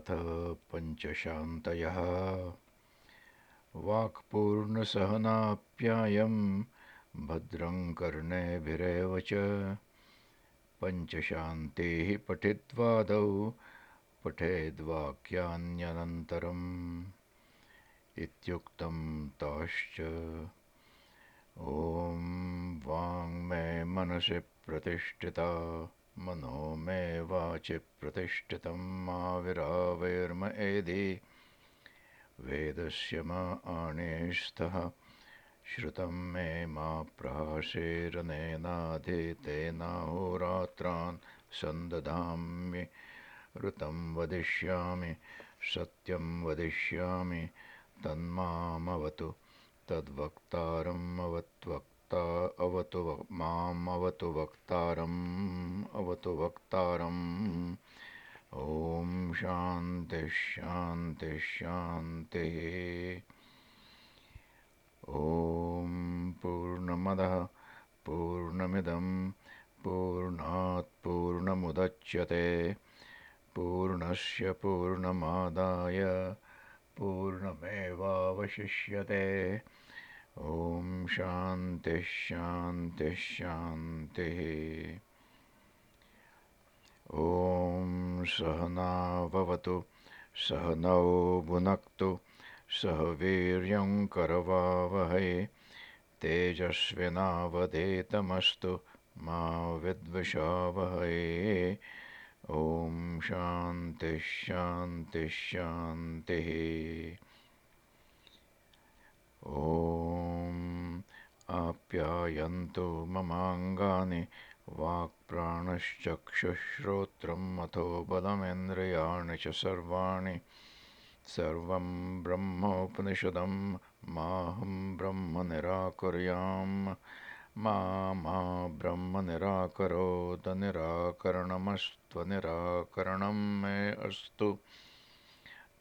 अथ पञ्चशान्तयः वाक्पूर्णसहनाप्यायं भद्रं कर्णेभिरेव च। पञ्चशान्तिः पठित्वादौ पठेद्वाक्यान्यनन्तरम्। इत्युक्तं ताश्च। ॐ वाङ्मे मनसि प्रतिष्ठिता। मनो मे वाचि प्रतिष्ठितं माविरावैर्म एदि। वेदस्य मा आणेस्तः श्रुतं मे मा प्रासेरनेनाधितेनाहोरात्रान् सन्दधामि ऋतं वदिष्यामि सत्यं वदिष्यामि तन्मामवतु तद्वक्तारम् अवत्वक्ता अवतु माम् अवतु वक्तारम् अवतु वक्तारम्। ॐ शान्तिः। ॐ पूर्णमदः पूर्णमिदं पूर्णात् पूर्णमुदच्यते। पूर्णस्य पूर्णमादाय पूर्णमेवावशिष्यते ॐ शान्तिः शान्तिः ॐ सहनाववतु सहनौ भुनक्तु सह वीर्यं करवावहै। तेजस्विनावधेतमस्तु मा विद्विषावहै। ॐ शान्तिः शान्तिः ॐ आप्यायन्तु ममाङ्गानि वाक्प्राणश्चक्षुश्रोत्रं मथो बलमेन्द्रियाणि च सर्वाणि सर्वं ब्रह्मोपनिषदं माहं ब्रह्म निराकुर्याम् मा मा ब्रह्म निराकरोदनिराकरणमस्त्वनिराकरणं मे अस्तु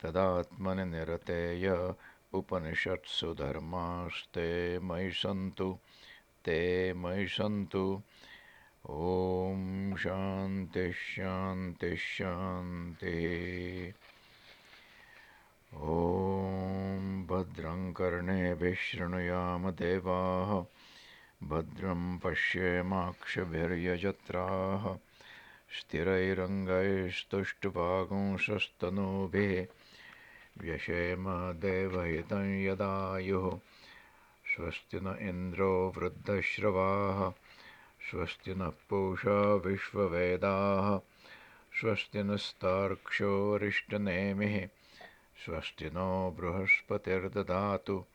तदात्मनि निरतेय उपनिषत्सु धर्मास्ते मयि सन्तु ते मयि सन्तु। ॐ शान्तिः शान्तिः शान्तिः। ॐ भद्रं कर्णेभिः शृणुयाम देवाः भद्रं पश्येमाक्षभिर्यजत्राः। स्थिरैरङ्गैस्तुष्टुवागुंसस्तनूभिः व्यशेम देवहितं यदायुः। स्वस्ति न इन्द्रो वृद्धश्रवाः। स्वस्ति नः पूषा विश्ववेदाः। स्वस्ति नस्तार्क्ष्योरिष्टनेमिः स्वस्ति नो बृहस्पतिर्ददातु।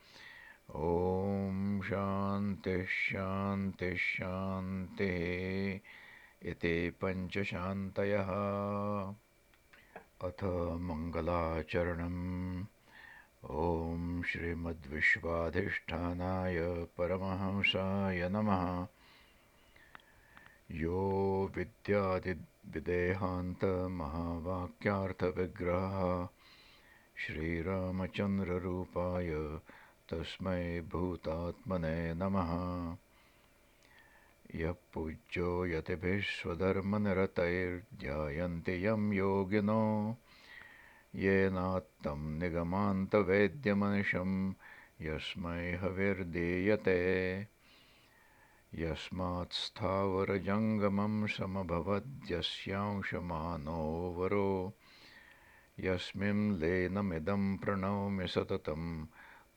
ॐ शान्तिः शान्तिः शान्तिः इति पञ्चशान्तयः अथ मङ्गलाचरणम् ॐ श्रीमद्विश्वाधिष्ठानाय परमहंसाय नमः। यो विद्यादिविदेहान्तमहावाक्यार्थविग्रहः श्रीरामचन्द्ररूपाय तस्मै भूतात्मने नमः यः पूज्यो यतिभिः स्वधर्मनिरतैर्ध्यायन्ति यं योगिनो। येनात्तं निगमान्तवेद्यमनिशं यस्मै हविर्दीयते यस्मात् स्थावरजङ्गमं समभवद्यस्यांशमानो वरो यस्मिन् लीनमिदं प्रणौमि सततं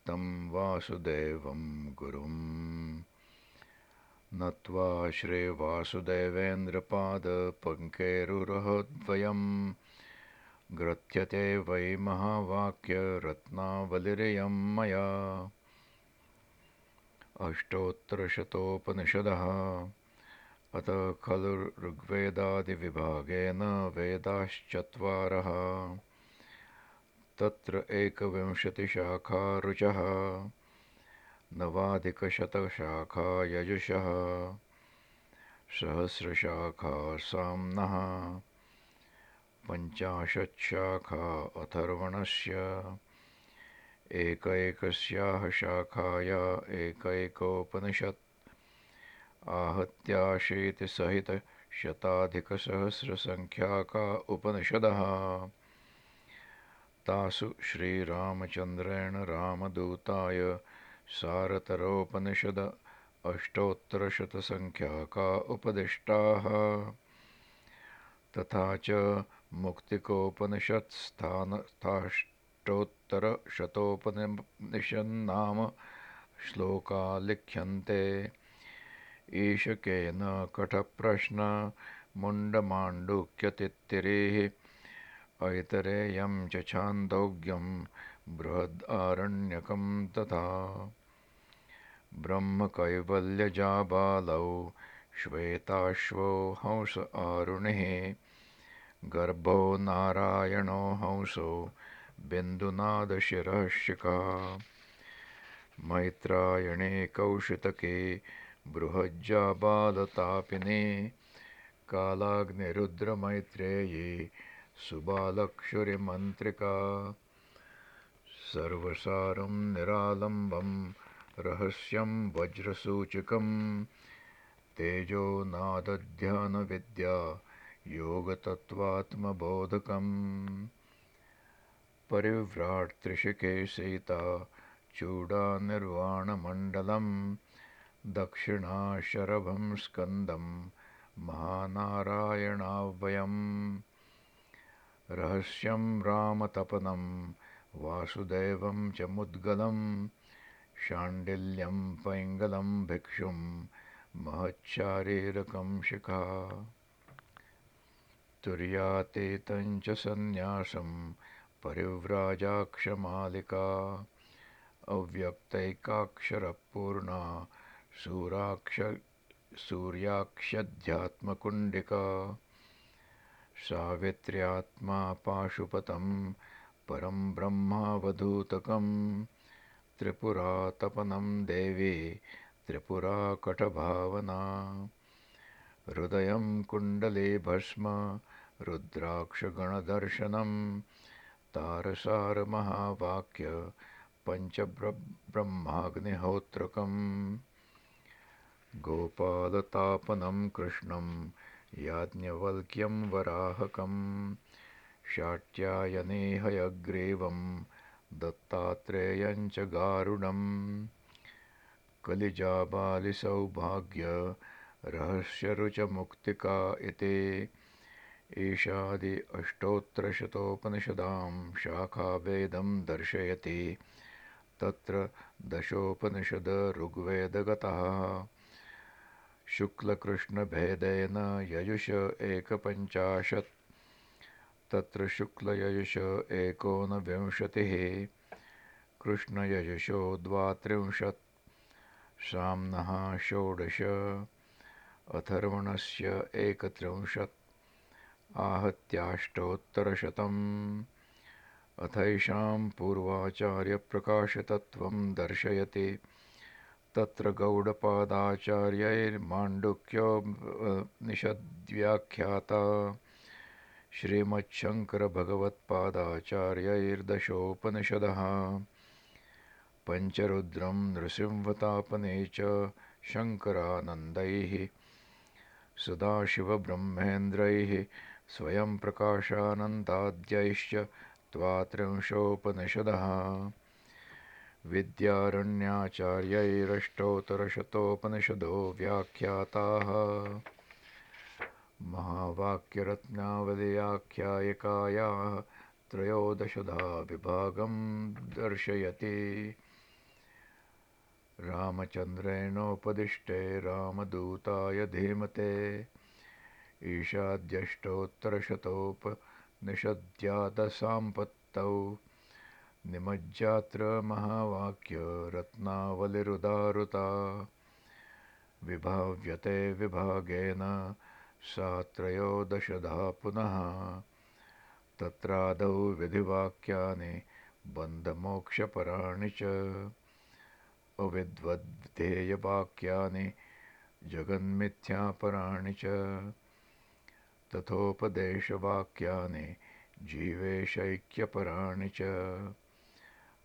तं वासुदेवं गुरुम् नत्वा श्रीवासुदेवेन्द्रपादपङ्केरुरहद्वयं ग्रथ्यते वै महावाक्यरत्नावलिरियं मया। अष्टोत्तरशतोपनिषदः। अत खलु ऋग्वेदादिविभागेन वेदाश्चत्वारः। तत्र एकविंशतिशाखा रुचः नवाधिकशतशाखा यजुषः सहस्रशाखा साम्नः पञ्चाशत्शाखा अथर्वणस्य एकैकस्याः शाखाया एकैकोपनिषत्। आहत्याशीतिसहितशताधिकसहस्रसङ्ख्याका उपनिषदः। तासु श्रीरामचन्द्रेण रामदूताय सारतरोपनिषद अष्टोत्तरशतसङ्ख्याका उपदिष्टाः। तथा च मुक्तिकोपनिषत्स्थानस्थाष्टोत्तरशतोपनिषन्नाम श्लोका लिख्यन्ते। ईशकेन कठप्रश्नमुण्डमाण्डुक्यतित्तिरेः ऐतरेयं च छान्दोग्यं बृहदारण्यकं तथा ब्रह्मकैवल्यजाबालौ श्वेताश्वो हंस आरुणिः गर्भो नारायणो हंसो बिन्दुनादशिरशिका मैत्रायणे कौशितके बृहज्जाबालतापिने कालाग्निरुद्रमैत्रेयी सुबालक्षुरिमन्त्रिका। सर्वसारं निरालम्बं रहस्यं वज्रसूचिकं तेजो नादध्यानविद्या योगतत्त्वात्मबोधकम्। परिव्राट् त्रिशिके सीता चूडानिर्वाणमण्डलं दक्षिणाशरभं स्कन्दं महानारायणाव्ययम् रहस्यं रामतपनं वासुदेवं च मुद्गलं शाण्डिल्यं पैङ्गलं भिक्षुं महच्छारीरकं शिखा। तुर्यातीतं च सन्न्यासं परिव्राजाक्षमालिका। अव्यक्तैकाक्षरपूर्णा सूराक्ष सूर्याक्ष्यध्यात्मकुण्डिका सावित्र्यात्मा पाशुपतं परं ब्रह्मावधूतकं त्रिपुरातपनं देवी त्रिपुराकटभावना। हृदयं कुण्डले भस्म रुद्राक्षगणदर्शनं तारसारमहावाक्य पञ्चब्रह्माग्निहोत्रकम्। गोपालतापनं कृष्णं याज्ञवल्क्यं वराहकं शाट्यायने हयग्रीवं दत्तात्रेयञ्च गारुडम् कलिजाबालिसौभाग्य रहस्यरुचमुक्तिका इति। एषादि अष्टोत्तरशतोपनिषदां शाखाभेदं दर्शयति। तत्र दशोपनिषद ऋग्वेदगतः शुक्लकृष्णभेदेन यजुष एकपञ्चाशत् तत्र शुक्लयजुष एकोनविंशतिः कृष्णयजुषो द्वात्रिंशत् साम्नः षोडश अथर्वणस्य एकत्रिंशत् आहत्याष्टोत्तरशतम्। अथैषां पूर्वाचार्यप्रकाशतत्त्वं दर्शयति। तत्र गौडपादाचार्यैर्माण्डुक्योपनिषद्व्याख्याता श्रीमच्छङ्करभगवत्पादाचार्यैर्दशोपनिषदः। पञ्चरुद्रं नृसिंहतापने च शङ्करानन्दैः सदाशिवब्रह्मेन्द्रैः स्वयं प्रकाशानन्दाद्यैश्च द्वात्रिंशोपनिषदः। विद्यारण्याचार्यैरष्टोत्तरशतोपनिषदो व्याख्याताः महावाक्यरत्नावल्याख्यायिकायाः त्रयोदशधा विभागं दर्शयति। रामचन्द्रेणोपदिष्टे रामदूताय धीमते। ईशाद्यष्टोत्तरशतोपनिषद्यादसाम्पत्तौ निमज्जात्र महावाक्यरत्नावलिरुदारुता। विभाव्यते विभागेन सा त्रयोदशधा पुनः। तत्रादौ विधिवाक्यानि बन्धमोक्षपराणि च। अविद्वद्ध्येयवाक्यानि जगन्मिथ्यापराणि च। तथोपदेशवाक्यानि जीवेशैक्यपराणि च।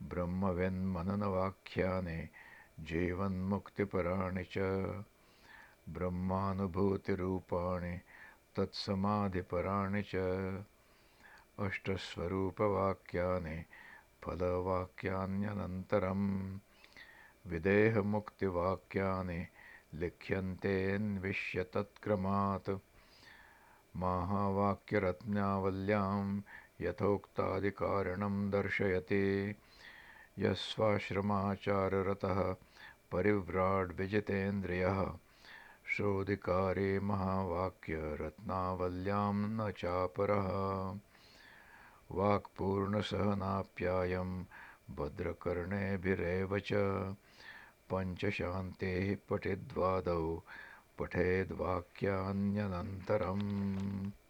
ब्रह्मविन्मननवाक्यानि जीवन्मुक्तिपराणि च ब्रह्मानुभूतिरूपाणि तत्समाधिपराणि च। अष्टस्वरूपवाक्यानि फलवाक्यान्यनन्तरम्। विदेहमुक्तिवाक्यानि लिख्यन्तेऽन्विष्य तत्क्रमात् माहावाक्यरत्नावल्यां यथोक्तादिकारणं दर्शयति। यस्वाश्रमाचाररतः परिव्राड्विजितेन्द्रियः शोधिकारे महावाक्यरत्नावल्यां न चापरः। वाक्पूर्णसहनाप्यायं भद्रकर्णेभिरेव च। पञ्चशान्तेः पठिद्वादौ पठेद्वाक्यान्यनन्तरम्